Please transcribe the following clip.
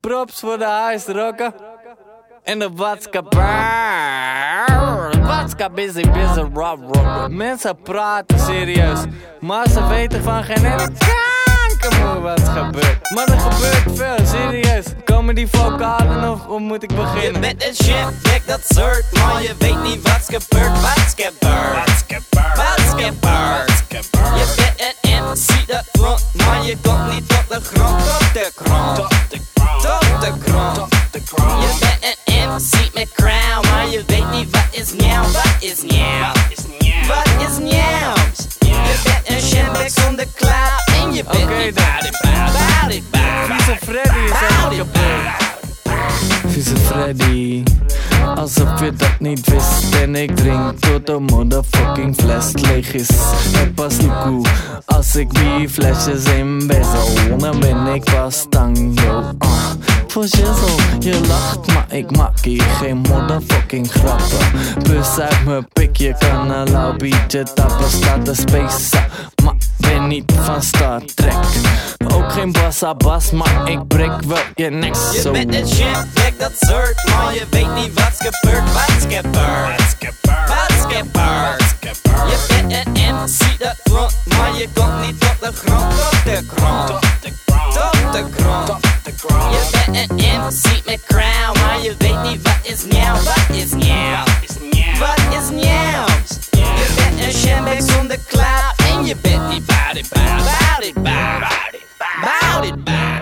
Props voor de huisrokken. En de watskaper. Watska busy busy rob rob. Mensen praten serieus, maar ze weten van geen kanker wat gebeurt. Maar er gebeurt veel, serieus. Komen die vocalen of hoe moet ik Je beginnen? bent een shit, kijk dat soort, maar je weet niet wat's gebeurd, wat's gebeurd. Wat's gebeurd. Je bent een MC dat front, maar je komt niet tot de grond, tot de grond. Tot de grond. Je bent een MC met crown, maar je weet niet wat is nieuw, wat is nieuw. Wat is nieuw? Je bent een shitbag zonder cloud en je bent Oké niet body body. Vieze Freddy is ook. Vieze Freddy. Alsof je dat niet wist En ik drink tot de motherfucking fles leeg is. Het pas koe Als ik die flesjes in bezel Dan ben ik pas tang yo uh. Voor shizzle, je lacht maar ik maak hier geen motherfucking grappen. Bus uit mijn pik, je kan een lauw biertje tappen. Staat de space maar ben niet van Star Trek. Ook geen bassa bas, maar ik breek wel je nek. Je bent een shit, kijk dat soort, maar je weet niet Je komt niet op de grond, op de grond. Op de grond, op de grond. Je bent een MC met crown, maar je weet niet wat is nieuw, wat is nieuw. Wat is nieuw? Je bent een shambag zonder cloud en je bent niet body, body, body, body.